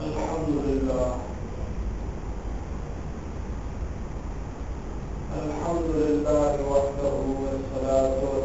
الحمد لله. الحمد لله وحده والصلاة والسلام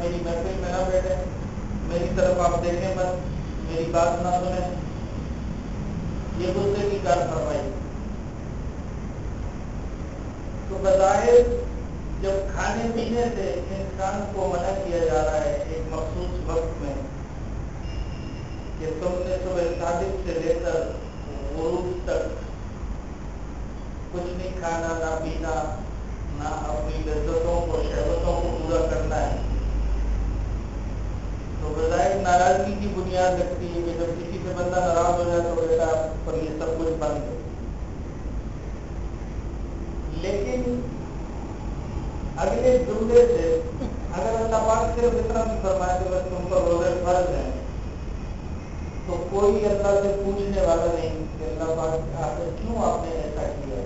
میری محفل میں نہ بیٹھے، میری طرف آپ دیکھیں بس، میری بات نہ سنیں۔ یہ غصے کی کار فرمائی۔ تو بظاہر جب کھانے پینے سے انسان کو منع کیا جا رہا ہے اللہ سے پوچھنے والا نہیں، کہ اللہ پاک کیوں آپ نے ایسا کیا؟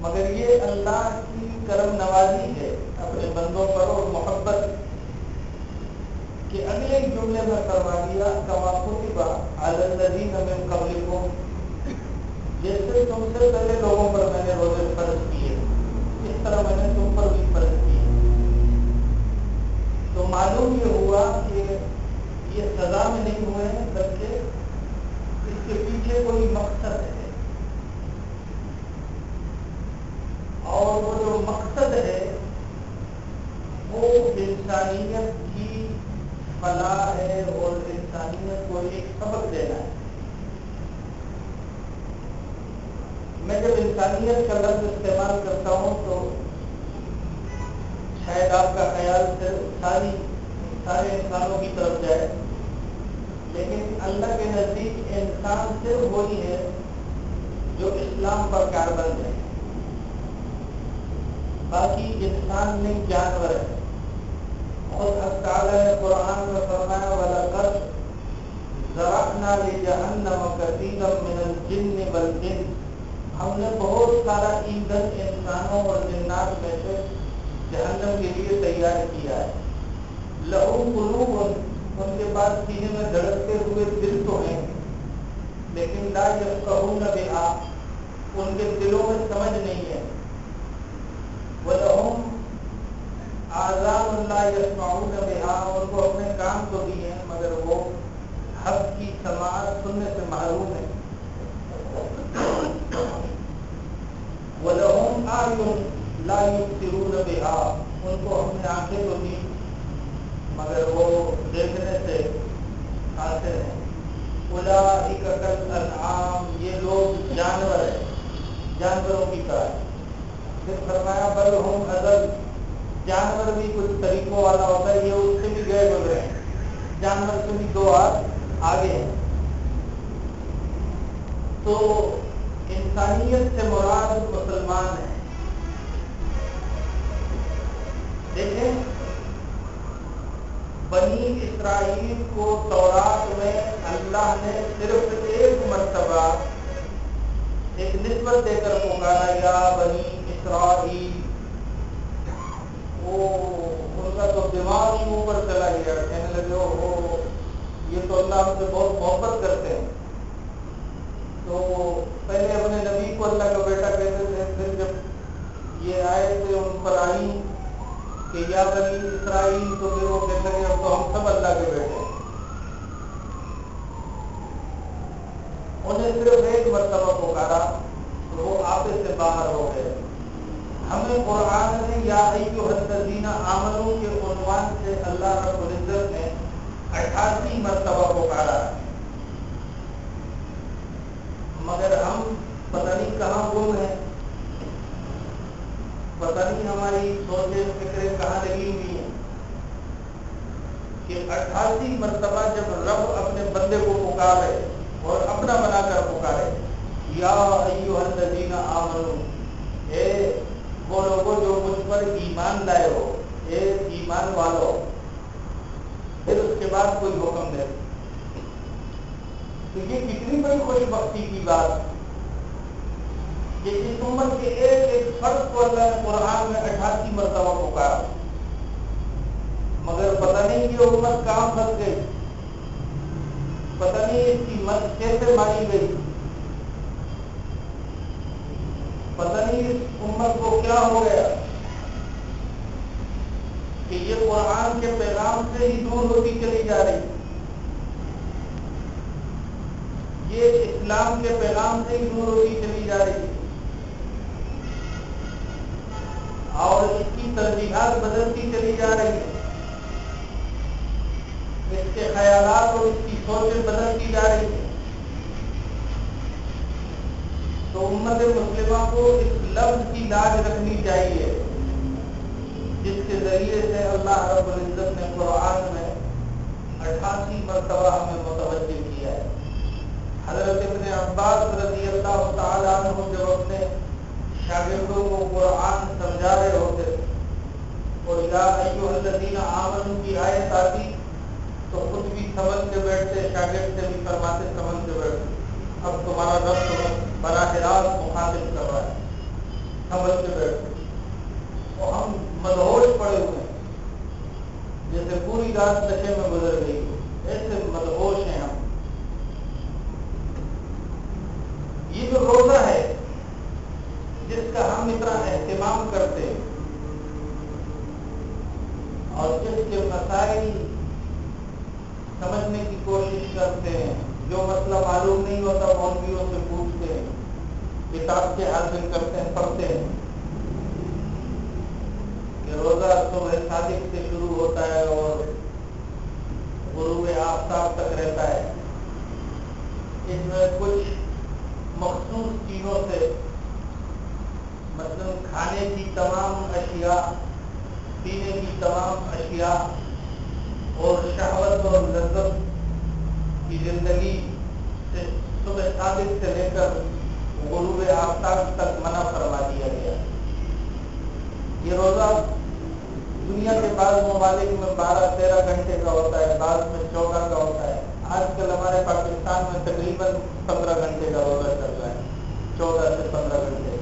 مگر یہ اللہ کی کرم نوازی ہے، اپنے بندوں پر اور محبت کہ اگلے جملے میں کروا دیا کماخو کی بات عالندین ہمیں قبل کو جیسے تم سے پہلے لوگوں پر میں نے روزے فرض کیے، اس طرح میں نے تم پر بھی فرض کیے۔ تو معلوم یہ ہوا یہ سزا میں نہیں ہوئے ہیں، بلکہ اس کے پیچھے کوئی مقصد ہے۔ اور وہ جو مقصد ہے، وہ انسانیت کی فلاح ہے اور انسانیت کو ایک سبق دینا ہے۔ میں جب انسانیت کا لفظ استعمال کرتا ہوں تو شاید آپ کا خیال صرف ساری سارے انسانوں کی طرف جائے۔ لیکن اللہ کے نزدیک انسان صرف وہی ہے جو اسلام پر کاربند ہے۔ باقی انسان نہیں جانور ہے۔ خود تعالیٰ نے قرآن میں فرمایا والا کر ذرا جہنم کثیرم من الجن والجن۔ ہم نے بہت سارا ایندھن انسانوں اور جنات میں سے جہنم کے لیے تیار کیا ہے۔ لہو قلوب ان کے پاس سینے میں دھڑکتے ہوئے دل تو ہیں۔ لیکن لا یفقہون بہا، ان کے دلوں میں سمجھ نہیں ہے۔ آزاد اللہ یسمعون بہا ان کو اپنے کام تو دیے ہیں، مگر وہ حق کی سماعت سننے سے محروم ہے وَلَهُمْ آیُن لَا يُبْتِرُونَ بِهَا، ان کو ہم نے آنکھیں تو دی مگر وہ دیکھنے سے قاصر ہیں۔ اولئک کالانعام، یہ لوگ جانور ہیں، جانوروں کی طرح۔ پھر فرمایا، بل ہم ازل۔ جانور بھی کچھ طریقوں والا ہوتا ہے، یہ اس سے بھی گئے گزرے ہیں۔ جانور سے بھی دو ہاتھ آگے ہیں۔ تو انسانیت سے مراد مسلمان ہے دیکھیں بنی اسرائیل کو تورات میں اللہ نے صرف ایک مرتبہ ایک نسبت دے کر پکارا یا بنی اسرائیل۔ وہ ان کا تو دماغ ہی اوپر چلا گیا، کہنے لگے ہو یہ تو اللہ ہم سے بہت محبت کرتے ہیں۔ تو پہلے اپنے نبی کو اللہ کا بیٹا کہتے تھے، پھر جب یہ آئے تھے ان پر آئی کہ یا بنی اسرائیل تو پھر وہ کہتے لگے اب تو ہم سب اللہ کے بیٹے ہیں۔ انہیں صرف ایک مرتبہ پکارا، تو وہ آپے سے باہر ہو گئے۔ ہمیں قرآن نے یا ایو الذین آمنو کے عنوان سے اللہ رب العزت نے اٹھاسی مرتبہ پکارا۔ مگر ہم پتہ نہیں کہاں گم ہیں پتہ نہیں ہماری سوچیں فکریں کہاں لگی ہوئی ہیں کہ اٹھاسی مرتبہ جب رب اپنے بندے کو پکارے اور اپنا بنا کر پکارے، یا ایو الذین آمنو، اے وہ لوگوں جو مجھ پر ایمان لائے ہو، اے ایمان والو، پھر اس کے بعد کوئی حکم دے۔ تو یہ کتنی بڑی خوش بختی کی بات کہ اس امت کے ایک ایک فرد کو اللہ نے قرآن میں اٹھاسی مرتبہ پکارا۔ مگر پتہ نہیں کہ امت کہاں پھنس گئی۔ پتہ نہیں اس کی مت کیسے ماری گئی۔ پتہ نہیں اس امت کو کیا ہو گیا۔ کہ یہ قرآن کے پیغام سے ہی دور ہوتی چلی جا رہی۔ یہ اسلام کے پیغام سے ہی دور ہوتی چلی جا رہی۔ اور اس کی ترجیحات بدلتی چلی جا رہی ہے اس کے خیالات اور اس کی سوچیں بدلتی جا رہی ہیں۔ تو امت مسلمہ کو اس لفظ کی لاج رکھنی چاہیے، جس کے ذریعے سے اللہ رب العزت نے قرآن میں اٹھاسی مرتبہ ہمیں متوجہ کیا ہے۔ حضرت ابن عباس رضی اللہ تعالیٰ عنہ جب اپنے شاگردوں کو قرآن سمجھا رہے ہوتے۔ اور یا ایوہ الذین آمنوا کی آیت آتی تو خود بھی سمجھ کے بیٹھتے، شاگرد سے بھی فرماتے سمجھ کے بیٹھتے۔ اب تمہارا رب براہ راست مخاطب کر رہا ہے۔ سمجھ کے بیٹھے اور ہم مدہوش پڑے ہوئے ہیں۔ جیسے پوری رات نشے میں گزر گئی ایسے مدہوش ہیں ہم۔ یہ جو روزہ ہے جس کا ہم اتنا اہتمام کرتے ہیں اور جس کے مسائل سمجھنے کی کوشش کرتے ہیں، جو مسئلہ معلوم نہیں ہوتا مولویوں سے پوچھتے ہیں، کتاب کے حاصل کرتے ہیں، پڑھتے ہیں۔ کہ روزہ صبح صادق سے شروع ہوتا ہے اور غروب آفتاب تک رہتا ہے۔ اس میں کچھ مخصوص چیزوں سے مطلب کھانے کی تمام اشیاء، پینے کی تمام اشیاء اور شہوت اور لذت کی زندگی صبح صادق سے لے کر غروب آفتاب تک منع فرما دیا گیا۔ یہ روزہ دنیا کے بعض ممالک میں بارہ، تیرہ گھنٹے کا ہوتا ہے، بعض میں چودہ کا ہوتا ہے۔ آج کل ہمارے پاکستان میں تقریباً پندرہ گھنٹے کا روزہ چل رہا ہے، چودہ سے پندرہ گھنٹے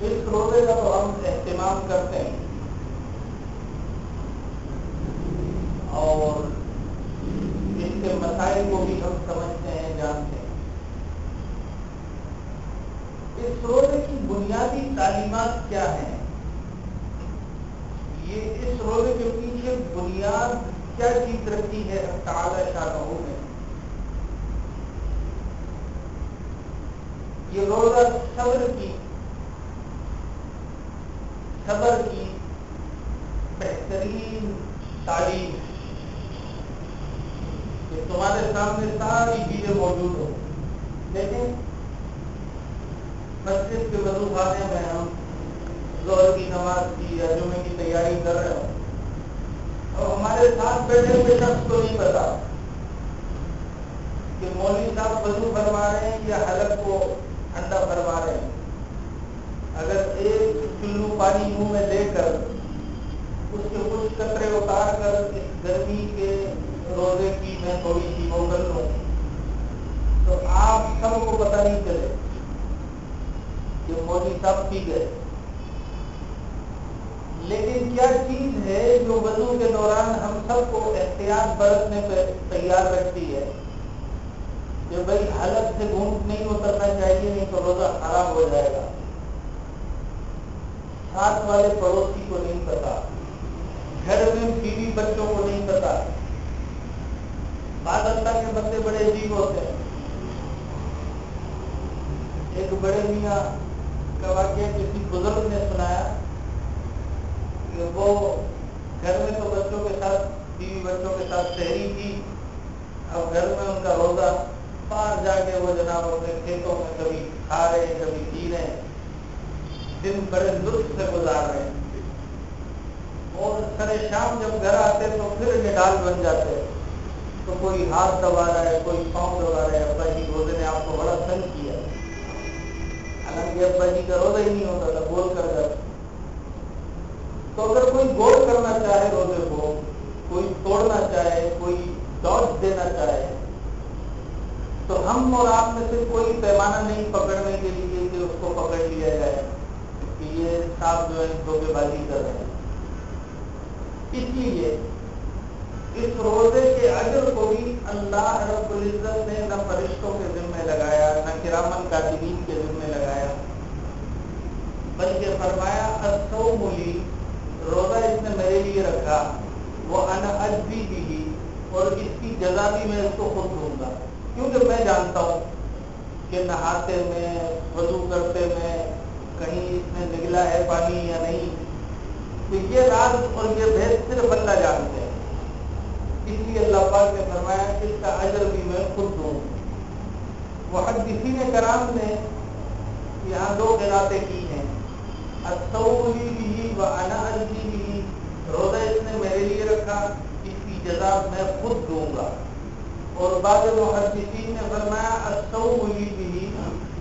اس روزے کا تو ہم اہتمام کرتے ہیں۔ اور اس کے مسائل کو بھی ہم سمجھتے ہیں، جانتے ہیں۔ اس روزے کی بنیادی تعلیمات کیا ہیں؟ یہ اس روزے کے پیچھے بنیاد کیا چیز رکھی ہے؟ تعالی شاہ میں یہ روزہ صبر کی صبر کی بہترین تعلیم کہ تمہارے سامنے ساری چیزیں موجود ہو لیکن مسجد کے وضو خانے میں ہم زور کی نماز کی یا جمعے کی تیاری کر رہے ہوں۔ اور ہمارے ساتھ بیٹھے ہوئے شخص کو نہیں پتا کہ مولوی صاحب وضو فرما رہے ہیں یا حلق کو ٹھنڈا فرما رہے ہیں۔ اگر ایک چلو پانی منہ میں لے کر اس کے کچھ کترے اتار کر اس گرمی کے روزے کی میں تھوڑی سی وہ کر لوں۔ تو آپ سب کو پتہ نہیں چلے کہ مودی صاحب پی گئے۔ لیکن کیا چیز ہے جو وضو کے دوران ہم سب کو احتیاط برتنے پہ تیار رکھتی ہے؟ کہ بھائی حالت سے گھونٹ نہیں اترنا چاہیے، نہیں تو روزہ خراب ہو جائے گا۔ ساتھ والے پڑوسی کو نہیں پتا، گھر میں بیوی بچوں کو نہیں پتا۔ بعض اللہ کے بندے بڑے عجیب ہوتے ہیں۔ ایک بڑے میاں کا واقعہ کسی بزرگ نے سنایا کہ وہ گھر میں تو بچوں کے ساتھ، بیوی بچوں کے ساتھ شہری تھی۔ اب گھر میں ان کا روزہ باہر جا کے وہ جناب اپنے کھیتوں میں کبھی کھا رہے کبھی پی رہے دن بڑے لطف سے اور شام جب گھر آتے تو پھر نڈال بن جاتے تو کوئی ہاتھ دبا رہا ہے، کوئی پاؤں دبا رہا ہے۔ ابا جی روزے نے آپ کو بڑا تنگ کیا حالانکہ ابا جی کا روزہ ہی نہیں ہوتا تھا، گول کر جاتا تو اگر کوئی گول کرنا چاہے روزے کو، کوئی توڑنا چاہے، کوئی ڈاٹ دینا چاہے، تو ہم اور آپ میں سے کوئی پیمانہ نہیں پکڑنے کے لیے کہ اس کو پکڑ لیا جائے۔ کہ یہ صاحب جو ہے دھوکے بازی کر رہے ہیں۔ اس لیے اس روزے کے اجر کو بھی اللہ رب العزت نے نہ فرشتوں کے ذمہ لگایا، نہ کرامن کاتبین کے ذمہ لگایا۔ بلکہ فرمایا ملی روزہ اس نے میرے لیے رکھا، وہ انجبی بھی دی اور اس کی جزا بھی میں اس کو خود دوں گا۔ کیونکہ میں جانتا ہوں کہ نہاتے میں، وضو کرتے میں کہیں اس میں نگلا ہے پانی یا نہیں تو یہ راز اور یہ بھید صرف اللہ جانتے ہیں۔ اس لیے اللہ پاک نے فرمایا کہ اس کا اجر بھی میں خود دوں۔ وہ حدیثین کرام نے یہاں دو قراتیں کی ہیں۔ اصولی بھی و انا اناجی بھی روزہ اس نے میرے لیے رکھا، اس کی جزا میں خود دوں گا۔ اور بعض محدثین نے فرمایا اصولی بھی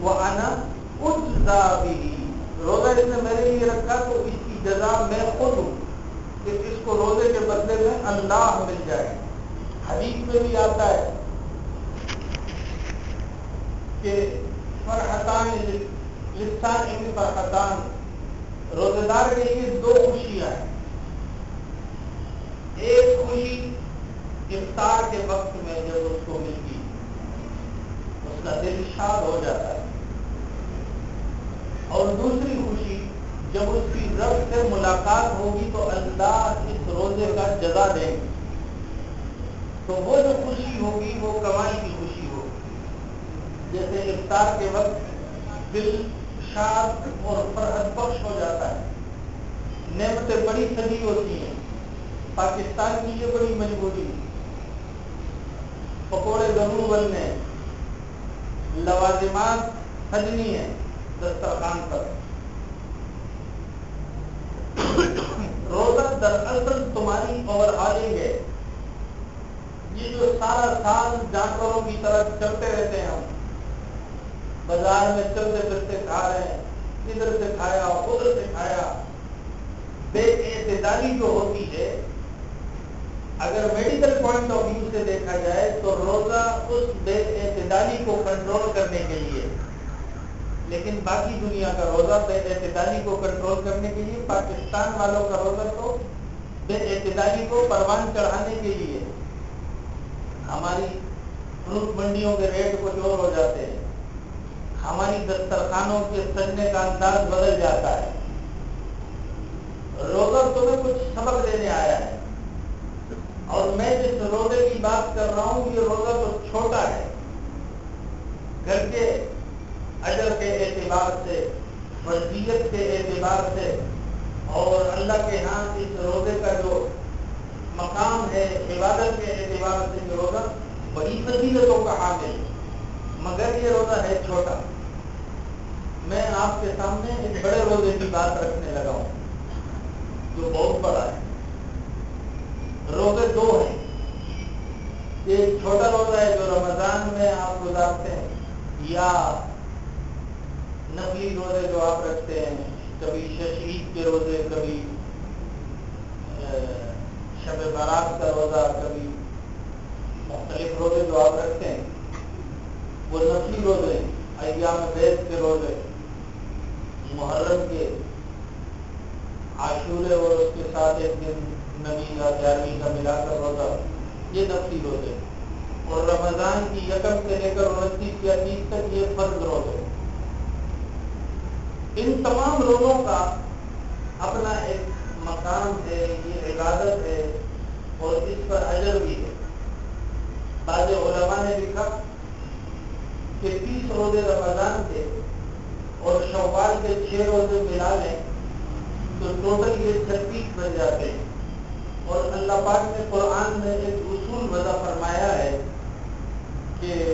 و انا اجزا بھی۔ روزہ اس نے میرے لیے رکھا تو اس جزا میں خود ہوں کہ اس کو روزے کے بدلے میں اللہ مل جائے۔ حدیث میں بھی آتا ہے کہ فرحتان لسان فرحتان۔ روزے دار کے لیے دو خوشیاں ہیں۔ ایک خوشی افطار کے وقت میں جب اس کو ملتی اس کا دل شاد ہو جاتا ہے۔ اور دوسری خوشی جب اس کی رب سے ملاقات ہوگی تو اللہ اس روزے کا جزا دیں گے تو وہ جو خوشی ہوگی، وہ کمائی کی خوشی ہوگی۔ جیسے افطار کے وقت دل شاد اور فرحت بخش ہو جاتا ہے۔ نعمتیں بڑی سجی ہوتی ہیں۔ پاکستان کی یہ بڑی مجبوری۔ پکوڑے ضرور بننے لوازمات سجنی ہے دسترخوان پر۔ روزہ دراصل تمہاری اور آئیں گے یہ جو سارا سال جانوروں کی طرح چلتے رہتے ہیں ہم۔ بازار میں چلتے پھرتے کھا رہے ہیں۔ ادھر سے کھایا، ادھر سے کھایا۔ بے اعتدالی جو ہوتی ہے، اگر میڈیکل پوائنٹ آف ویو سے دیکھا جائے تو روزہ اس بے اعتدالی کو کنٹرول کرنے کے لیے لیکن باقی دنیا کا روزہ بے اعتدالی کو کنٹرول کرنے کے لیے، پاکستان والوں کا روزہ تو بے اعتدالی کو پروان چڑھانے کے لیے۔ ہماری فروٹ منڈیوں کے ریٹ کو چور ہو جاتے ہیں۔ ہماری دسترخانوں کے سجنے کا انداز بدل جاتا ہے۔ روزہ تمہیں کچھ سبق دینے آیا ہے۔ اور میں جس روزے کی بات کر رہا ہوں، یہ روزہ تو چھوٹا ہے۔ گھر کے اجر کے اعتبار سے وزیت کے اعتبار سے، اور اللہ کے ہاں اس روزے کا جو مقام ہے، عبادت کے اعتبار سے یہ روزہ بڑی فضیلتوں کا حامل۔ ہے مگر یہ روزہ ہے چھوٹا۔ میں آپ کے سامنے ایک بڑے روزے کی بات رکھنے لگا ہوں، جو بہت بڑا ہے۔ روزے دو ہیں۔ ایک چھوٹا روزہ ہے جو رمضان میں آپ گزارتے ہیں، یا نقلی روزے جو آپ رکھتے ہیں، کبھی ششید کے روزے، کبھی شب بارات کا روزہ، کبھی مختلف روزے جو آپ رکھتے ہیں، وہ نقلی روزے، ایام بیت کے روزے، محرم کے عاشورے اور اس کے ساتھ ایک دن نبی یا گیارہویں کا ملا کر روزہ، یہ نفسی روزے۔ اور رمضان کی یکم سے لے کر انتیس یا تیس تک یہ فرض روزے۔ ان تمام روزوں کا اپنا ایک مقام ہے، یہ عبادت ہے اور اس پر اجر بھی ہے۔ بعض علماء نے لکھا کہ تیس روزے رمضان کے اور شوال کے چھ روزے ملا لیں تو ٹوٹل یہ چھتیس بن جاتے ہیں۔ اور اللہ پاک نے قرآن میں ایک اصول وضع فرمایا ہے کہ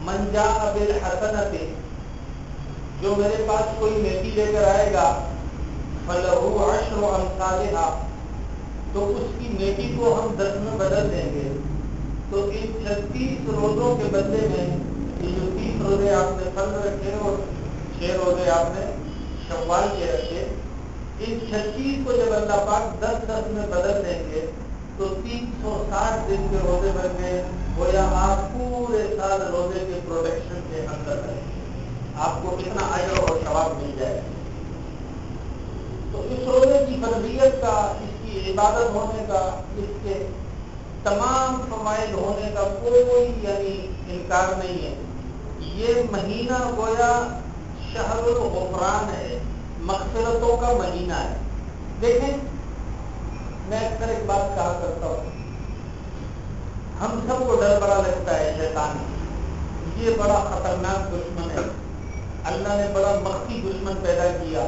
منجا ابل حسنت جو میرے پاس کوئی نیکی لے کر آئے گا، فلہو عشر و تو اس کی نیکی کو ہم دس میں بدل دیں گے۔ تو ان چھتیس روزوں کے بدلے میں، یہ جو تیس روزے آپ نے فرض رکھے اور چھ روزے آپ نے شوال کے رکھے، ان چھتیس کو جب اللہ پاک دس دس میں بدل دیں گے، تو تین سو ساٹھ دن کے روزے بن گئے۔ گویا آپ پورے سال روزے کے پروٹیکشن کے اندر رہیں۔ آپ کو کتنا اجر اور ثواب مل جائے۔ تو اس روزے کی فرضیت کا، اس کی عبادت ہونے کا، اس کے تمام فوائد ہونے کا کوئی یعنی انکار نہیں ہے۔ یہ مہینہ گویا شہر الغفران ہے، مغفرتوں کا مہینہ ہے۔ دیکھیں، میں اکثر ایک بات کہا کرتا ہوں۔ ہم سب کو ڈر بڑا لگتا ہے شیطان۔ یہ بڑا خطرناک دشمن ہے۔ اللہ نے بڑا مخفی دشمن پیدا کیا۔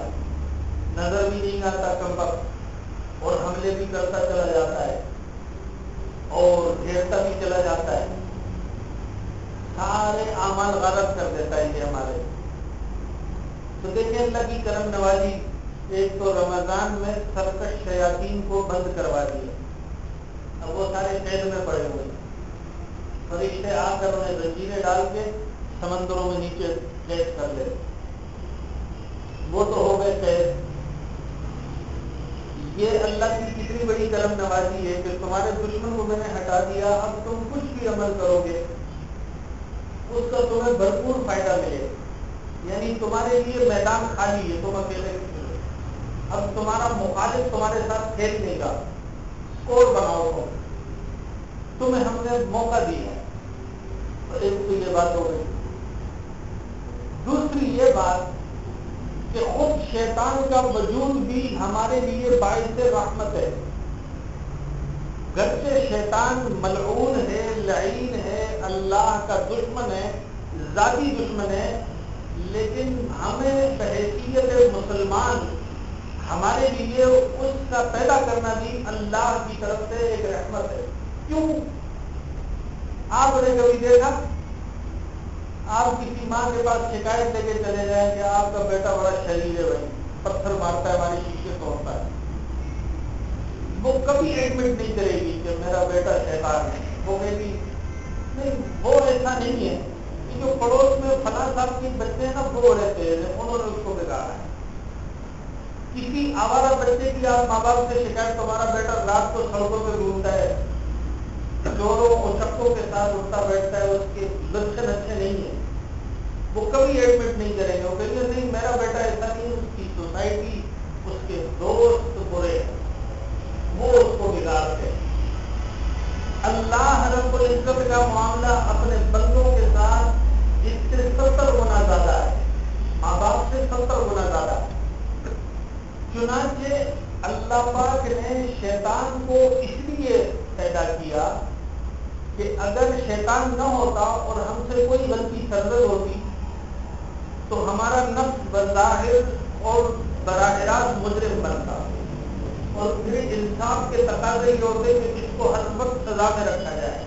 نظر بھی نہیں آتا کم وقت، اور حملے بھی کرتا چلا جاتا ہے، اور گھیرتا بھی چلا جاتا ہے۔ سارے اعمال غلط کر دیتا ہے یہ ہمارے۔ تو دیکھیں اللہ کی کرم نوازی، ایک تو رمضان میں سرکش شیاطین کو بند کروا دیا اب وہ سارے قید میں پڑے ہوئے۔ فرشتے آ کر انہیں زنجیریں ڈال کے سمندروں میں نیچے قید کر لے۔ وہ تو ہو گئے قید۔ یہ اللہ کی کتنی بڑی کرم نوازی ہے کہ تمہارے دشمن کو میں نے ہٹا دیا، اب تم کچھ بھی عمل کرو گے۔ اس کا تمہیں بھرپور فائدہ ملے۔ یعنی تمہارے لیے میدان خالی ہے، تم اکیلے اب تمہارا مخالف تمہارے ساتھ کھیلنے کا اسکور بناؤ تم۔ تمہیں ہم نے موقع دیا۔ ایک تو یہ بات ہو گئی۔ دوسری یہ بات کہ خود شیطان کا وجود بھی ہمارے لیے باعث رحمت ہے۔ گرچہ شیطان ملعون ہے، لعین ہے، اللہ کا دشمن ہے، ذاتی دشمن ہے، لیکن ہمیں بحیثیت مسلمان ہمارے لیے اس کا پیدا کرنا بھی اللہ کی طرف سے ایک رحمت ہے۔ کیوں؟ آپ نے کبھی دیکھا؟ آپ کسی ماں کے پاس شکایت لے کے چلے جائیں کہ آپ کا بیٹا بڑا شریر ہے بھائی، پتھر مارتا ہے، ہماری شیشے توڑتا ہے۔ وہ کبھی ایڈمٹ نہیں کرے گی کہ میرا بیٹا شیطان ہے۔ وہ کہے نہیں، وہ ایسا نہیں ہے۔ کہ جو پڑوس میں فلاں صاحب کے بچے ہیں نا، وہ رہتے ہیں، انہوں نے اس کو بگاڑا ہے۔ کسی آوارہ بچے کی آپ ماں باپ سے شکایت، تمہارا بیٹا رات کو سڑکوں پہ گھومتا ہے۔ چوروں اور چپوں کے ساتھ اٹھتا بیٹھتا ہے، اس کے لچھن اچھے نہیں ہیں۔ وہ کبھی ایڈمٹ نہیں کریں گے، وہ کہیں گے، نہیں، میرا بیٹا ایسا نہیں اس کی سوسائٹی اس کے دوست برے وہ اس کو بگاڑتے اللہ رب العزت کا معاملہ اپنے بندوں کے ساتھ اس سے ستر گنا زیادہ ہے، ماں باپ سے ستر گنا زیادہ ہے۔ چنانچہ اللہ پاک نے شیطان کو اس لیے پیدا کیا کہ اگر شیطان نہ ہوتا اور ہم سے کوئی غلطی سرزد ہوتی تو ہمارا نفس بظاہر اور براہ راست مجرم بنتا۔ اور پھر انصاف کے تقاضے یہ ہوتے کہ اس کو ہر وقت سزا میں رکھا جائے۔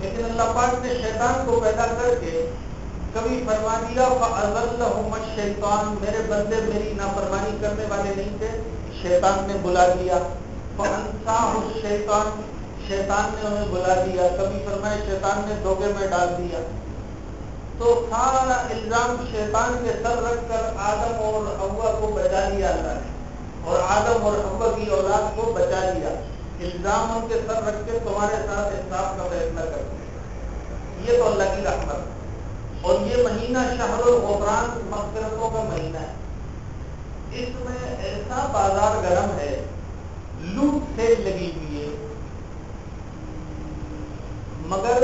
لیکن اللہ پاک نے شیطان کو پیدا کر کے کبھی فرما دیا شیطان میرے بندے، میری نافرمانی کرنے والے نہیں تھے، شیطان نے بلا دیا۔ شیطان شیطان نے انہیں بلا دیا۔ کبھی فرمائے شیطان نے دھوکے میں ڈال دیا۔ تو سارا الزام شیطان کے سر رکھ کر آدم اور ہوا کو بچا لیا اللہ نے اور آدم اور ہوا کی اولاد کو بچا لیا۔ الزام ان کے سر رکھ کے تمہارے ساتھ انصاف کا فیصلہ کرتے یہ تو اللہ کی رحمت۔ ہے اور یہ مہینہ شہر الغفران مغفرتوں کا مہینہ ہے۔ اس میں ایسا بازار گرم ہے، لوٹ سیل لگی ہوئی ہے مگر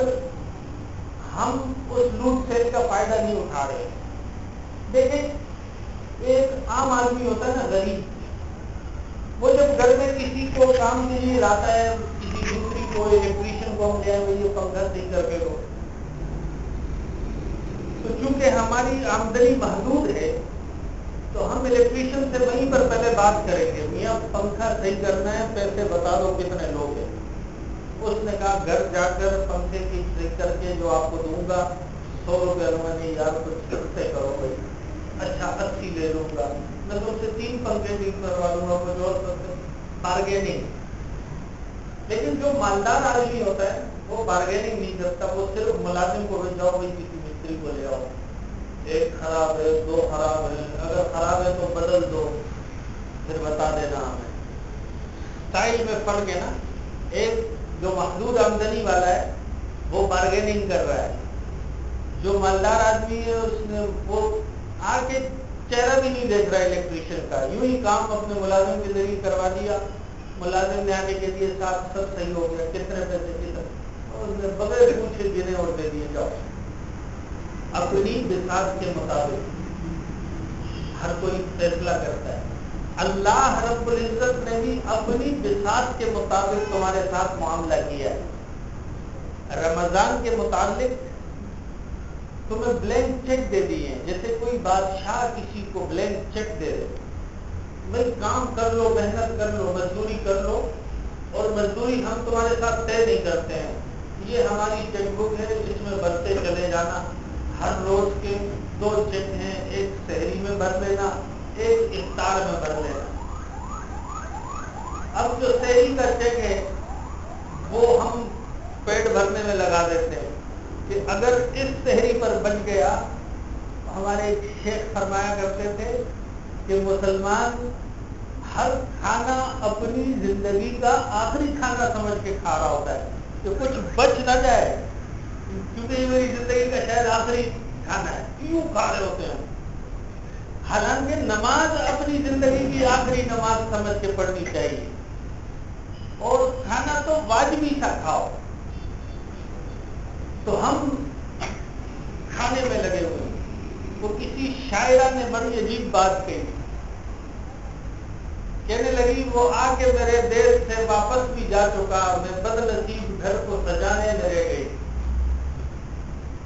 ہم اس لوٹ سیل کا فائدہ نہیں اٹھا رہے دیکھیں ایک عام آدمی ہوتا ہے نا، غریب۔ وہ جب گھر میں کسی کو کام کے لیے لاتا ہے، کسی دوسری کو الیکٹریشین کو ہم لے یہ پنکھا صحیح کر کے تو چونکہ ہماری آمدنی محدود ہے، تو ہم الیکٹریشین سے وہیں پر پہلے بات کریں گے۔ میاں، پنکھا صحیح کرنا ہے، پیسے بتا دو کتنے لوگ ہیں۔ اس نے کہا، گھر جا کر پنکھے کی صحیح کر کے جو آپ کو دوں گا، سو روپے رومانی یار کچھ سے کرو بھائی اچھا اسی لے لوں گا میں تم سے تین پنکھے ٹھیک کروا دوں گا کچھ اور سکتے بارگیننگ۔ لیکن جو مالدار آدمی ہوتا ہے، وہ بارگیننگ نہیں کرتا، وہ صرف ملازم کو بھیج جاؤ بھائی کسی مستری کو لے آؤ۔ ایک خراب ہے، دو خراب ہے، اگر خراب ہے تو بدل دو۔ پھر بتا دینا ہمیں۔ سائز میں فرق ہے نا، ایک جو محدود آمدنی والا ہے، وہ بارگیننگ کر رہا ہے۔ جو مالدار آدمی ہے، اس نے وہ آ کے چہرہ بھی نہیں دیکھ رہا الیکٹریشین کا۔ یوں ہی کام اپنے ملازم کے ذریعے کروا دیا۔ ملازم نے آنے کے لیے ساتھ سب صحیح ہو گیا۔ کتنے پیسے کتنے اور اس نے بغیر پوچھے گنے اور دے دیے جاؤ۔ اپنی بساط کے مطابق ہر کوئی فیصلہ کرتا ہے۔ اللہ رب العزت نے بھی اپنی بساط کے مطابق تمہارے ساتھ معاملہ کیا ہے۔ رمضان کے متعلق تمہیں بلینک چیک دے دیے جیسے کوئی بادشاہ کسی کو بلینک چیک دے دے۔ بھائی کام کر لو، محنت کر لو، مزدوری کر لو۔ اور مزدوری ہم تمہارے ساتھ طے نہیں کرتے ہیں۔ یہ ہماری چیک بک ہے جس میں بڑھتے چلے جانا۔ ہر روز کے دو چیک ہیں، ایک شہری میں بھر لینا، ایک افطار میں بھر لینا۔ اب جو شہری کا چیک ہے، وہ ہم پیٹ بھرنے میں لگا دیتے ہیں۔ کہ اگر اس شہری پر بچ گیا ہمارے شیخ فرمایا کرتے تھے کہ مسلمان ہر کھانا اپنی زندگی کا آخری کھانا سمجھ کے کھا رہا ہوتا ہے، کہ کچھ بچ نہ جائے۔ کیونکہ یہ میری زندگی کا شاید آخری کھانا ہے۔ کیوں کھا رہے ہوتے ہیں حالانکہ نماز اپنی زندگی کی آخری نماز سمجھ کے پڑھنی چاہیے۔ اور کھانا تو واجبی تھا، کھاؤ۔ تو ہم کھانے میں لگے ہوئے وہ کسی شاعرہ نے بڑی عجیب بات کہی۔ کہنے لگی، وہ آ کے میرے دیش سے واپس بھی جا چکا، میں بد نصیب گھر کو سجانے میں رہ گئی۔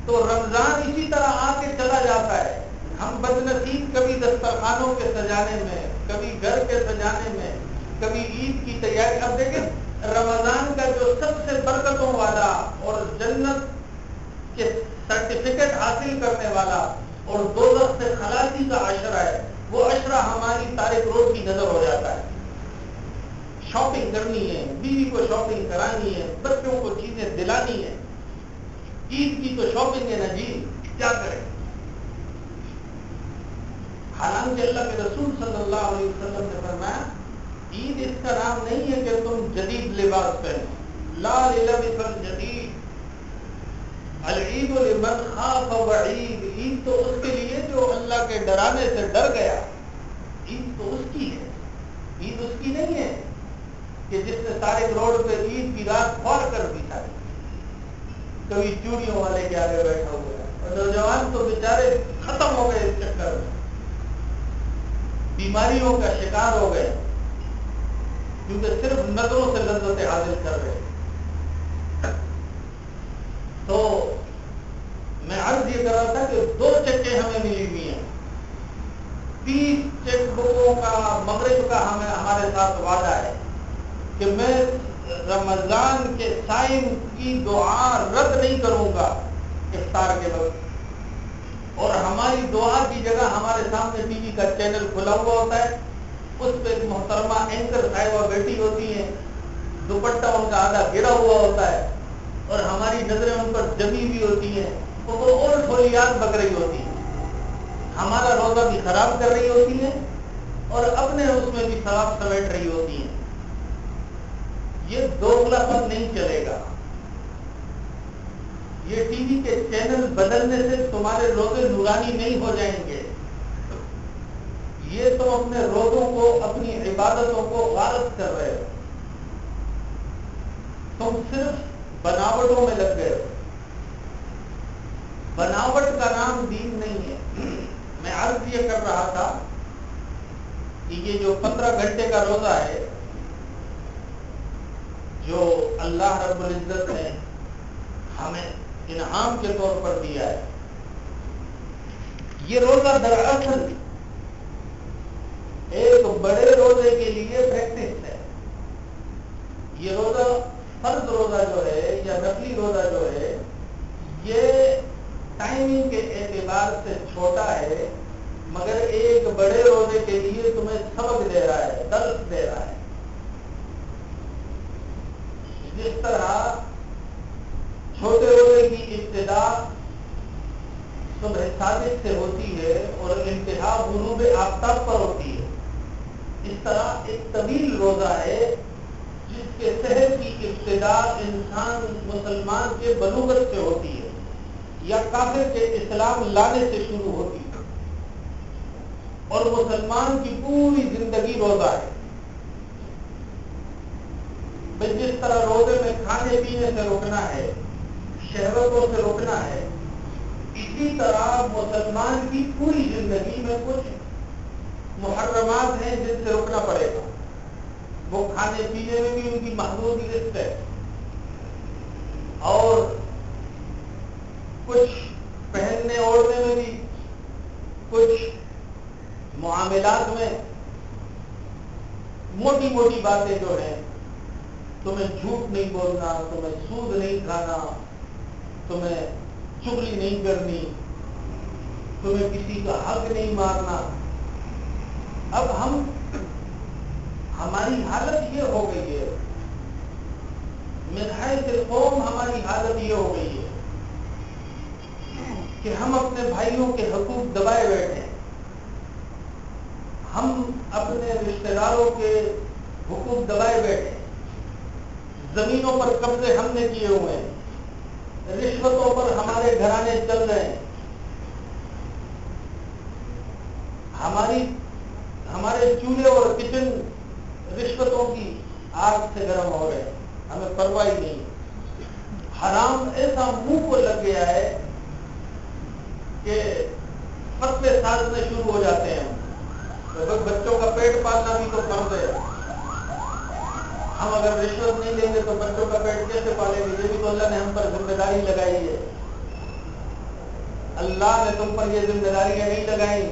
تو رمضان اسی طرح آ کے چلا جاتا ہے۔ ہم بد نصیب کبھی دسترخانوں کے سجانے میں، کبھی گھر کے سجانے میں، کبھی عید کی تیاری۔ اب دیکھیں، رمضان کا جو سب سے برکتوں والا اور جنت کے سرٹیفکیٹ حاصل کرنے والا اور دو سے خلاصی کا عشرہ ہے، وہ عشرہ ہماری تاریخ روڈ کی نظر ہو جاتا ہے۔ شاپنگ کرنی ہے، بیوی کو شاپنگ کرانی ہے، بچوں کو چیزیں دلانی ہے عید کی تو شاپنگ ہے نا جی کیا کریں؟ حالانکہ اللہ کے رسول صلی اللہ علیہ وسلم نے فرمایا، عید اس کا نام نہیں ہے کہ تم جدید لباس پہنو۔ لال لبس الجدید۔ العید لمن خاف وعید عید تو اس کے لیے جو اللہ کے ڈرانے سے ڈر گیا عید تو اس کی ہے۔ عید اس کی نہیں ہے کہ جس نے سارے روڈ پہ عید کی رات خوار کر دی ساری کبھی چوڑیوں والے کے آگے بیٹھا ہوا ہے۔ اور نوجوان تو بیچارے ختم ہو گئے اس چکر میں۔ بیماریوں کا شکار ہو گئے۔ کیونکہ صرف نظروں سے لذتیں حاصل کر رہے تو یہ کر رہا تھا کہ دو چکے ہمیں ملی ہوئی ہیں۔ تیس چیک بکوں کا، مغرب کا ہمیں، ہمارے ساتھ وعدہ ہے کہ میں رمضان کے سائن کی دعا رد نہیں کروں گا افطار کے وقت۔ اور ہماری دعا کی جگہ ہمارے سامنے ٹی وی کا چینل کھلا ہوا ہوتا ہے۔ اس پہ محترمہ اینکر صاحبہ بیٹھی ہوتی ہیں۔ دوپٹہ ان کا آدھا گرا ہوا ہوتا ہے۔ اور ہماری نظریں ان پر جمی بھی ہوتی ہیں۔ تو وہ اور ٹھولیات بک رہی ہوتی ہیں۔ ہمارا روزہ بھی خراب کر رہی ہوتی ہے اور اپنے اس میں بھی خراب سمیٹ رہی ہوتی ہیں۔ یہ دو پن نہیں چلے گا۔ یہ ٹی وی کے چینل بدلنے سے تمہارے روزے نورانی نہیں ہو جائیں گے۔ یہ تم اپنے روزوں کو، اپنی عبادتوں کو غارت کر رہے ہو۔ تم صرف بناوٹوں میں لگ گئے ہو۔ بناوٹ کا نام دین نہیں ہے۔ میں عرض یہ کر رہا تھا کہ یہ جو پندرہ گھنٹے کا روزہ ہے، جو اللہ رب العزت نے ہمیں انعام کے طور پر دیا ہے، یہ روزہ دراصل ایک بڑے روزے کے لیے پریکٹس ہے۔ یہ روزہ فرض روزہ جو ہے یا نقلی روزہ جو ہے، یہ ٹائمنگ کے اعتبار سے چھوٹا ہے، مگر ایک بڑے روزے کے لیے تمہیں سبق دے رہا ہے، درس دے رہا ہے۔ جس طرح چھوٹے روزے کی ابتدا صبح صادق سے ہوتی ہے اور انتہا غروب آفتاب پر ہوتی ہے، اس طرح ایک طویل روزہ ہے جس کے صحت کی ابتدا انسان، مسلمان کے بلوغت سے ہوتی ہے۔ یا کافر کے اسلام لانے سے شروع ہوتی ہے۔ اور مسلمان کی پوری زندگی روزہ ہے۔ جس طرح روزے میں کھانے پینے سے روکنا ہے، شہرتوں سے روکنا ہے، اسی طرح مسلمان کی پوری زندگی میں کچھ محرمات ہیں جن سے روکنا پڑے گا۔ وہ کھانے پینے میں بھی ان کی محدود لسٹ ہے۔ اور کچھ پہننے اوڑھنے میں بھی، کچھ معاملات میں موٹی موٹی باتیں جو ہیں، تمہیں جھوٹ نہیں بولنا، تمہیں سود نہیں کھانا، تمہیں چگلی نہیں کرنی، تمہیں کسی کا حق نہیں مارنا۔ اب ہم، ہماری حالت یہ ہو گئی ہے۔ مٹھائی سے قوم ہماری حالت یہ ہو گئی ہے۔ کہ ہم اپنے بھائیوں کے حقوق دبائے بیٹھے ہیں۔ ہم اپنے رشتے داروں کے حقوق دبائے بیٹھے زمینوں پر قبضے ہم نے کیے ہوئے ہیں۔ رشوتوں پر ہمارے گھرانے چل رہے ہیں۔ ہماری، ہمارے چولہے اور کچن رشوتوں کی آگ سے گرم ہو رہے ہمیں پرواہ ہی نہیں۔ حرام ایسا منہ کو لگ گیا ہے کہ فتوے سازنے شروع ہو جاتے ہیں۔ تو بچوں کا پیٹ پالنا بھی تو کم دے ہم اگر رشوت نہیں لیں گے تو بچوں کا پیٹ کیسے پالیں گے؟ یہ بھی تو اللہ نے ہم پر ذمہ داری لگائی ہے۔ اللہ نے تم پر یہ ذمہ داریاں نہیں لگائی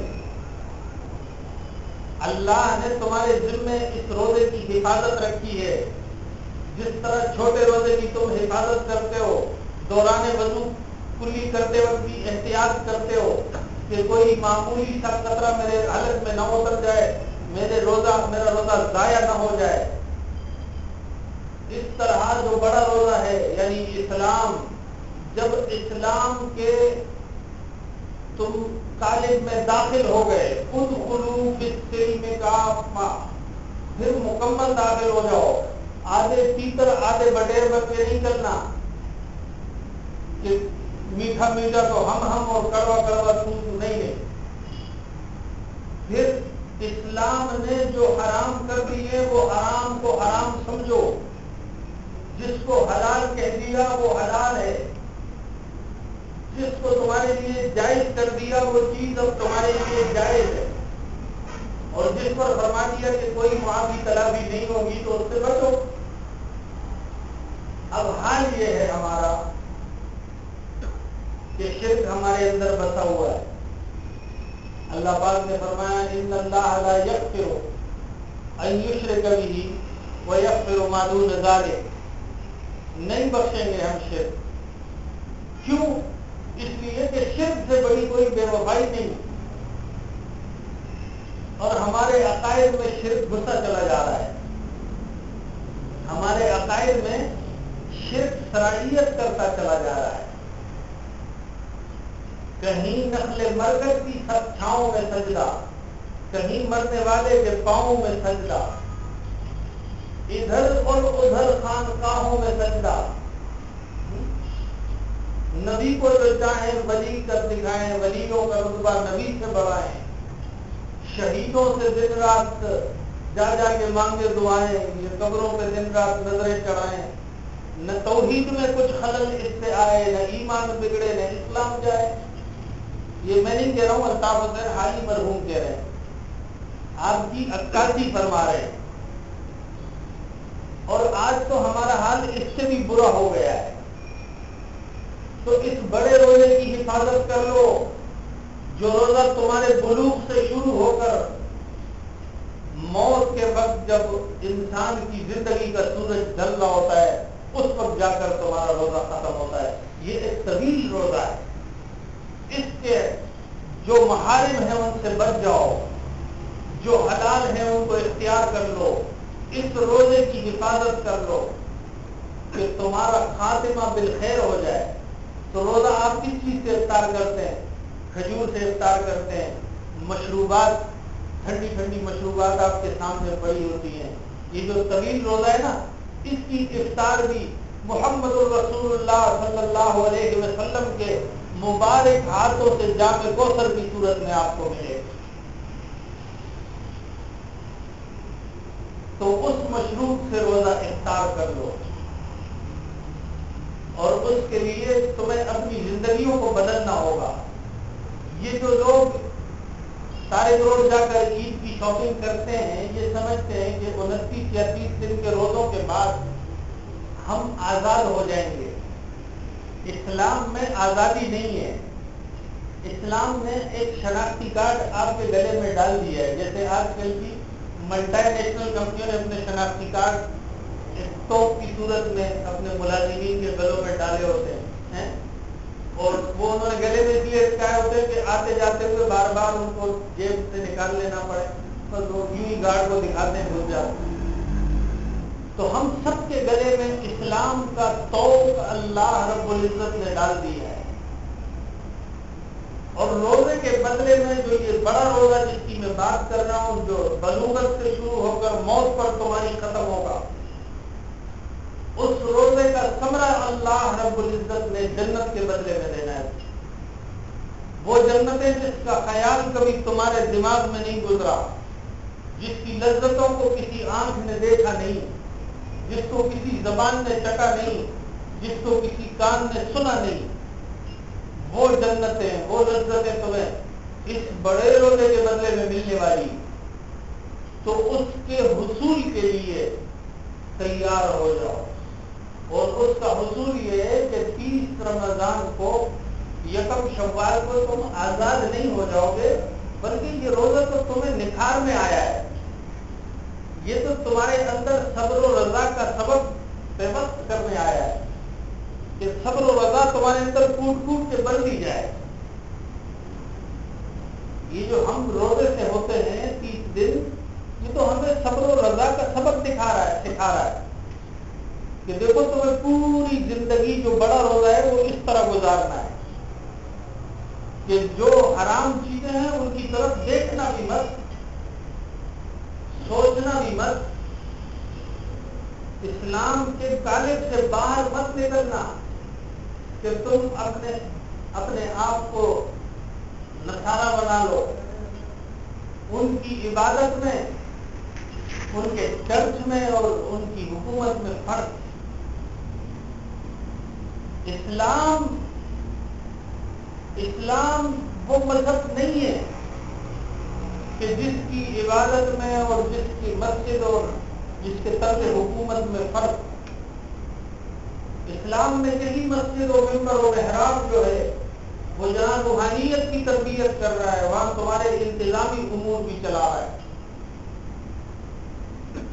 اللہ نے تمہارے ذمے اس روزے کی حفاظت رکھی ہے۔ جس طرح چھوٹے روزے کی تم حفاظت کرتے ہو، دوران وضو کلی کرتے وقت بھی احتیاط کرتے ہو کہ کوئی معمولی سا قطرہ میرے حالت میں نہ اتر جائے، میرے روزہ، میرا روزہ ضائع نہ ہو جائے۔ اس طرح جو بڑا روزہ ہے یعنی اسلام، جب اسلام کے تم کالج میں داخل ہو گئے خود خلوف میں کا پھر مکمل داخل ہو جاؤ۔ آدھے تیتر آدھے بٹیر بن کے نہیں کرنا کہ میٹھا میٹھا تو ہم ہم اور کڑوا کڑوا تم تو نہیں ہے۔ پھر اسلام نے جو حرام کر دیے وہ حرام کو حرام سمجھو۔ جس کو حلال کہہ دیا، وہ حلال ہے۔ جس کو تمہارے لیے جائز کر دیا، وہ چیز اب تمہارے لیے جائز ہے۔ اور جس پر فرما دیا کہ کوئی معافی تلافی نہیں ہوگی تو اس سے بچو۔ اب حال یہ ہے ہمارا کہ شرک ہمارے اندر بسا ہوا ہے۔ اللہ پاک نے فرمایا، ان اللہ لا یغفر ان یشرک به ویغفر ما دون ذلك نہیں بخشیں گے ہم شرک۔ کیوں؟ اس لیے کہ شرک سے بڑی کوئی بے وفائی نہیں۔ اور ہمارے عقائد میں شرک گھسا چلا جا رہا ہے۔ ہمارے عقائد میں شرک صلاحیت کرتا چلا جا رہا ہے۔ کہیں نقل مرکز کی سب چھاؤں میں سجدہ، کہیں مرنے والے کے پاؤں میں سجدہ۔ ادھر اور ادھر خانقاہوں میں سجدہ۔ نبی کو جو چاہیں ولی کر دکھائیں، ولیوں کا رتبہ نبی سے بڑھائیں۔ شہیدوں سے دن رات جا جا کے مانگے دعائیں، یہ قبروں پہ دن رات نظریں چڑھائیں۔ نہ توحید میں کچھ خلل اس سے آئے، نہ ایمان بگڑے، نہ اسلام جائے۔ یہ میں نہیں کہہ رہا ہوں، الطاف حسین حالی مرحوم کہہ رہے ہیں۔ آپ کی عکاسی فرما رہے ہیں۔ اور آج تو ہمارا حال اس سے بھی برا ہو گیا ہے۔ تو اس بڑے روزے کی حفاظت کر لو، جو روزہ تمہارے بلوغ سے شروع ہو کر موت کے وقت جب انسان کی زندگی کا سورج ڈل رہا ہوتا ہے، اس وقت جا کر تمہارا روزہ ختم ہوتا ہے۔ یہ ایک طویل روزہ ہے۔ اس کے جو محارم ہیں ان سے بچ جاؤ، جو حلال ہیں ان کو اختیار کر لو، اس روزے کی حفاظت کر لو کہ تمہارا خاتمہ بالخیر ہو جائے۔ تو روزہ آپ کس چیز سے افطار کرتے ہیں؟ کھجور سے افطار کرتے ہیں۔ مشروبات، ٹھنڈی ٹھنڈی مشروبات آپ کے سامنے پڑی ہوتی ہیں۔ یہ جو طویل روزہ ہے نا، اس کی افطار بھی محمد الرسول اللہ صلی اللہ علیہ وسلم کے مبارک ہاتھوں سے جامع کوثر کی صورت میں آپ کو ملے تو اس مشروب سے روزہ افطار کر لو۔ اور اس کے لیے تمہیں اپنی زندگیوں کو بدلنا ہوگا۔ یہ جو لوگ سارے روز جا کر عید کی شاپنگ کرتے ہیں، یہ سمجھتے ہیں کہ انتیس یا تیس دن کے روزوں کے بعد ہم آزاد ہو جائیں گے۔ اسلام میں آزادی نہیں ہے۔ اسلام نے ایک شناختی کارڈ آپ کے گلے میں ڈال دیا ہے۔ جیسے آج کل کی ملٹا نیشنل کمپنیوں نے اپنے شناختی کارڈ اسٹوک کی صورت میں اپنے ملازمین کے گلوں میں ڈالے ہوتے ہیں۔ اور وہ انہوں نے گلے میں اس لیے ہوتے ہیں کہ آتے جاتے ہوئے بار بار ان کو جیب سے نکال لینا پڑے، بس وہ یوں ہی گارڈ کو دکھاتے ہیں، گھس جاتے ہیں۔ تو ہم سب کے گلے میں اسلام کا توق اللہ رب العزت نے ڈال دیا ہے۔ اور روزے کے بدلے میں جو یہ بڑا روزہ جس کی میں بات کر رہا ہوں، جو بلوغت سے شروع ہو کر موت پر تمہاری ختم ہوگا، اس روزے کا سمرہ اللہ رب العزت نے جنت کے بدلے میں دینا ہے۔ وہ جنتیں جس کا خیال کبھی تمہارے دماغ میں نہیں گزرا، جس کی لذتوں کو کسی آنکھ نے دیکھا نہیں جس کو کسی زبان نے چکا نہیں، جس کو کسی کان نے سنا نہیں۔ وہ جنتیں، وہ لذتیں تمہیں اس بڑے روزے کے بدلے میں ملنے والی۔ تو اس کے حصول کے لیے تیار ہو جاؤ۔ اور اس کا حصول یہ ہے کہ تیس رمضان کو یکم شوال کو تم آزاد نہیں ہو جاؤ گے، بلکہ یہ روزہ تو تمہیں نکھار میں آیا ہے۔ یہ تو تمہارے اندر صبر و رضا کا سبب پیوست کرنے آیا ہے کہ صبر و رضا تمہارے اندر کوٹ کوٹ کے بن دی جائے۔ یہ جو ہم روزے سے ہوتے ہیں، تیس دن، یہ تو ہمیں صبر و رضا کا سبق دکھا رہا ہے، سکھا رہا ہے کہ دیکھو تمہیں پوری زندگی جو بڑا روزہ ہے، وہ اس طرح گزارنا ہے کہ جو حرام چیزیں ہیں، ان کی طرف دیکھنا بھی مت سوچنا بھی مت۔ اسلام کے کالج سے باہر مت نکلنا کہ تم اپنے اپنے آپ کو نسارا بنا لو۔ ان کی عبادت میں، ان کے چرچ میں اور ان کی حکومت میں فرق۔ اسلام اسلام وہ مذہب نہیں ہے کہ جس کی عبادت میں اور جس کی مسجد اور جس کے طرز حکومت میں فرق۔ اسلام میں یہی مسجد و ممبر و محراب جو ہے، وہ جہاں روحانیت کی تربیت کر رہا ہے، وہاں تمہارے انتظامی امور بھی چلا رہا ہے۔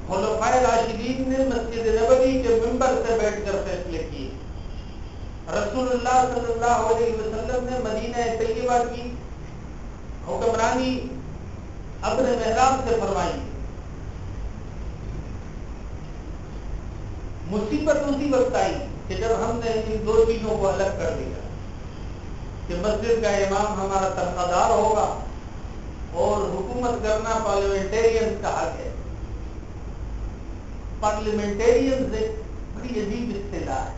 خلفائے راشدین نے مسجد نبوی کے ممبر سے بیٹھ کر فیصلے کیے۔ رسول اللہ صلی اللہ علیہ وسلم نے مدینہ طیبہ کی حکمرانی اپنے محراب سے فرمائی۔ مصیبت اسی وقت آئی کہ جب ہم نے ان دو چیزوں کو الگ کر دیا، کہ مسجد کا امام ہمارا تنخواہ دار ہوگا اور حکومت کرنا پارلیمنٹرین کا حق ہے۔ پارلیمنٹرین ایک بڑی عجیب اصطلاح ہے۔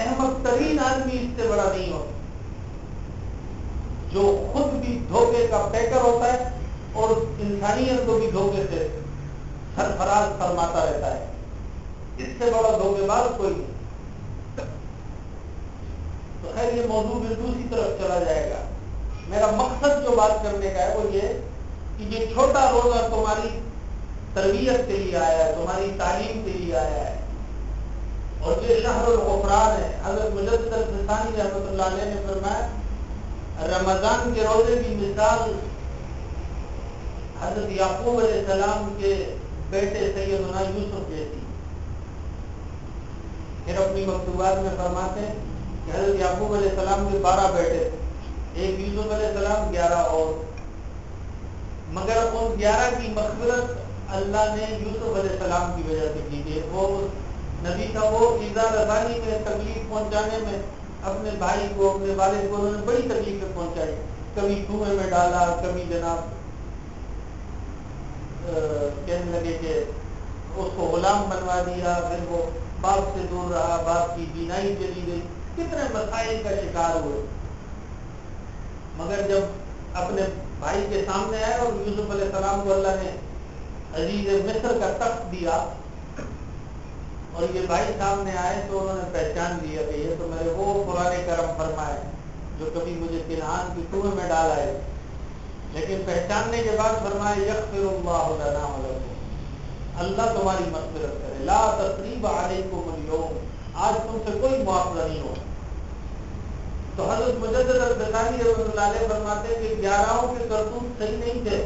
احمد ترین آدمی اس سے بڑا نہیں ہوتا۔ جو خود بھی دھوکے کا پیکر ہوتا ہے اور انسانیت کو بھی دھوکے سے سرفراز فرماتا رہتا ہے۔ اس سے بڑا دھوکے باز کوئی نہیں۔ تو خیر یہ موضوع بھی دوسری طرف چلا جائے گا۔ میرا مقصد جو بات کرنے کا ہے وہ یہ کہ یہ چھوٹا روزہ تمہاری تربیت کے لیے آیا ہے، تمہاری تعلیم کے لیے آیا ہے۔ اور یہ شہر الغفران ہے۔ حضرت مجدد الفسانی رحمۃ اللہ علیہ نے فرمایا، رمضان کے روزے کی مثال حضرت یعقوب علیہ السلام کے بیٹے سیدنا یوسف جیسی پھر اپنی مکتوبات میں فرماتے ہیں کہ حضرت یعقوب علیہ السلام کے بارہ بیٹے ایک یوسف علیہ السلام، گیارہ اور۔ مگر ان گیارہ کی مغفرت اللہ نے یوسف علیہ السلام کی وجہ سے کی ہے وہ نبی کا وہ ایزا رسانی میں تکلیف پہنچانے میں اپنے بھائی کو، اپنے والد کو انہوں نے بڑی تکلیفیں پہنچائی۔ کبھی کنویں میں ڈالا، کبھی جناب کہنے لگے کہ اس کو غلام بنوا دیا، پھر وہ باپ سے دور رہا، باپ کی بینائی چلی گئی۔ کتنے مسائل کا شکار ہوئے۔ مگر جب اپنے بھائی کے سامنے آئے اور یوسف علیہ السلام کو اللہ نے عزیز مصر کا تخت دیا اور یہ بھائی سامنے آئے تو انہوں نے پہچان لیا کہ یہ تو میرے وہ پرانے کرم فرمائے جو کبھی مجھے کنہان کی کنویں میں ڈالا ہے لیکن پہچاننے کے بعد فرمائے یکفر اللہ لنا ولکم اللہ تمہاری مغفرت کرے. لا تقریب علیکم اليوم. آج تم سے کوئی معافلہ نہیں ہو تو حضرت مجدد البخاری رحمۃ اللہ علیہ فرماتے ہیں کہ گیارہوں کے کرتوت صحیح نہیں تھے.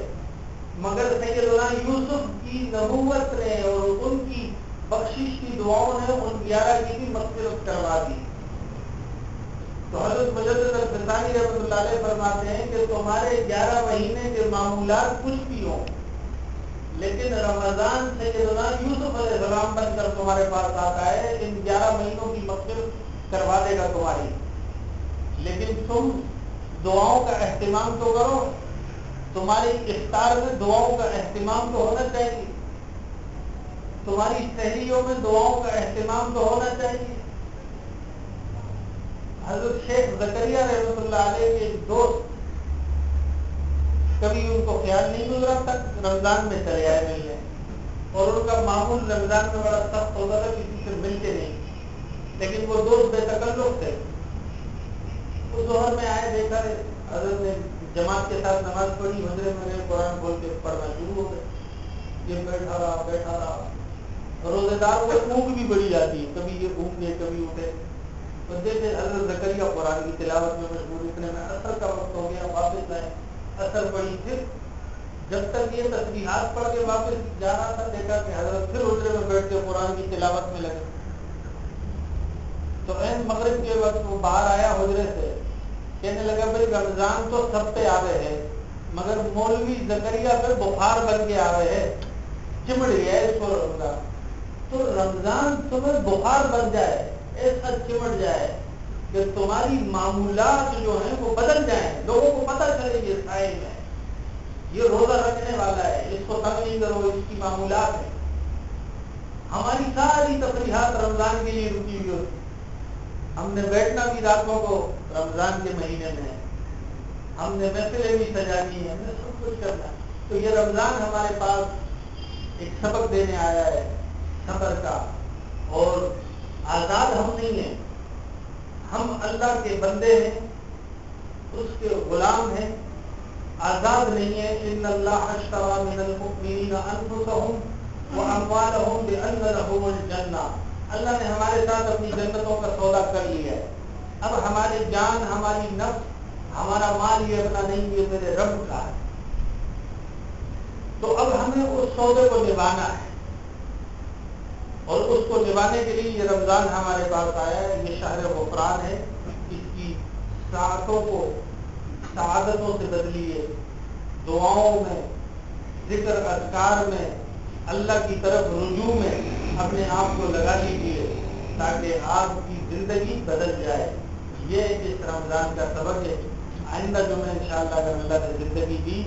مگر سیدنا یوسف کی نبوت نے اور ان کی بخشش کی دعاؤں نے ان گیارہ کی بھی مغفرت کروا دی. تو حضرت مجدد الفسانی رحمۃ اللہ علیہ فرماتے ہیں کہ تمہارے گیارہ مہینے کے معمولات کچھ بھی ہوں، لیکن رمضان سے یوسف علیہ السلام بن کر تمہارے پاس آتا ہے، ان گیارہ مہینوں کی مغفرت کروا دے گا تمہاری۔ لیکن تم دعاؤں کا اہتمام تو کرو، تمہاری افطار میں دعاؤں کا اہتمام تو ہونا چاہیے۔ تمہاری شہریوں میں دعاؤں کا اہتمام تو ہونا چاہیے۔ حضرت شیخ زکریہ رحمۃ اللہ علیہ کے دوست کبھی ان کو خیال نہیں گزرا تھا رمضان میں چلے آئے ملنے اور ان کا معمول رمضان میں بڑا سخت ہوتا تھا، کسی سے ملتے نہیں۔ لیکن وہ دوست بے تکلف تھے۔ وہ ظہر میں آئے، دیکھا حضرت نے جماعت کے ساتھ نماز پڑھی حضرت میں نے قرآن کھول کے پڑھنا شروع ہو گئے۔ یہ بیٹھا رہا بیٹھا رہا۔ روزے دار کو اونگ بھی بڑی جاتی ہے، کبھی یہ اونگے کبھی اٹھے۔ تو دیکھے حضرت زکریہ قرآن کی تلاوت میں مشغول اتنے میں اثر کا وقت ہو گیا، واپس آئے اثر پڑی پھر جب تک یہ تصویرات پڑھ کے واپس جا رہا تھا، دیکھا کہ حضرت پھر حجرے میں بیٹھ کے قرآن کی تلاوت میں لگے۔ تو این مغرب کے وقت وہ باہر آیا حجرے سے، کہنے لگا، بھائی رمضان تو سب پہ آ رہے ہیں مگر مولوی زکریہ پہ بخار بن کے آ رہے ہیں چمڑ گیا اس کو رمضان۔ تو رمضان تمہیں بخار بن جائے۔ ایسا چمٹ جائے۔ کہ تمہاری معمولات جو ہیں وہ بدل جائیں، لوگوں کو پتہ چلے یہ سائے میں یہ روزہ رکھنے والا ہے، اس کو تنگ نہیں کرو، اس کی معمولات ہے ہماری ساری تفریحات رمضان کے لیے رکی ہوئی ہوتی۔ ہم نے بیٹھنا بھی راتوں کو، رمضان کے مہینے میں۔ ہم نے محفلیں بھی سجا دی ہم نے سب کچھ کرنا۔ تو یہ رمضان ہمارے پاس ایک سبق دینے آیا ہے صبر کا۔ اور آزاد ہم نہیں ہیں۔ ہم اللہ کے بندے ہیں، اس کے غلام ہیں۔ آزاد نہیں ہے ان اللہ اشترى من المؤمنین انفسهم واموالهم بان لهم الجنہ۔ اللہ نے ہمارے ساتھ اپنی جنتوں کا سودا کر لیا ہے۔ اب ہماری جان، ہماری نفس، ہمارا مال یہ اپنا نہیں، یہ میرے رب کا ہے۔ تو اب ہمیں اس سودے کو نبھانا ہے۔ اور اس کو نبھانے کے لیے یہ رمضان ہمارے پاس آیا ہے، یہ شہر غفران ہے۔ اس کی ساعتوں کو، سعادتوں سے بدلیے، دعاؤں میں، ذکر اذکار میں، اللہ کی طرف رجوع میں اپنے آپ کو لگا لیجیے تاکہ آپ کی زندگی بدل جائے۔ یہ اس رمضان کا سبق ہے۔ آئندہ جو میں انشاءاللہ اگر اللہ نے زندگی دی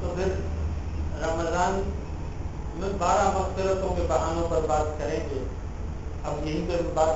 تو پھر رمضان بارہ مغفرتوں کے بہانوں پر بات کریں گے اب یہیں پر بات